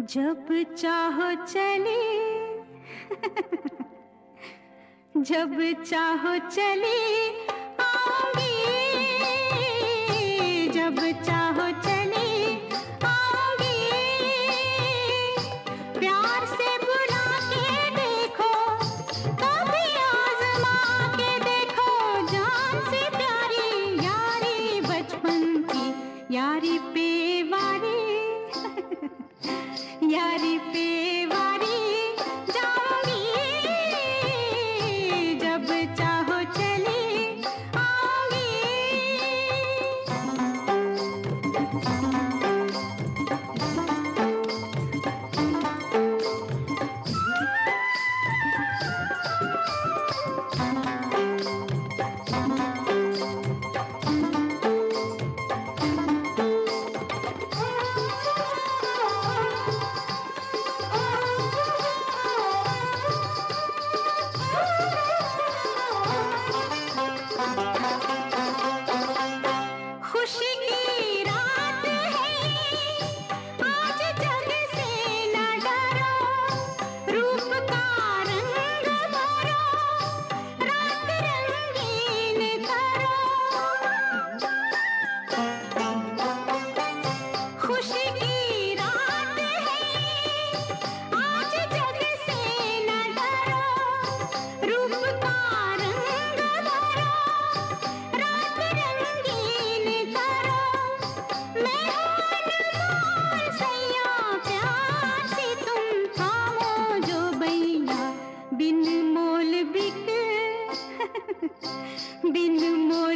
जब चाहो चले, जब चाहो चले आऊँगी। जब चाहो चली आऊँगी। प्यार से बुला के देखो, कभी आजमा के देखो। जान से प्यारी, यारी बचपन की, यारी पे वारी। यारी पे बिन मोल बिक बिन मोल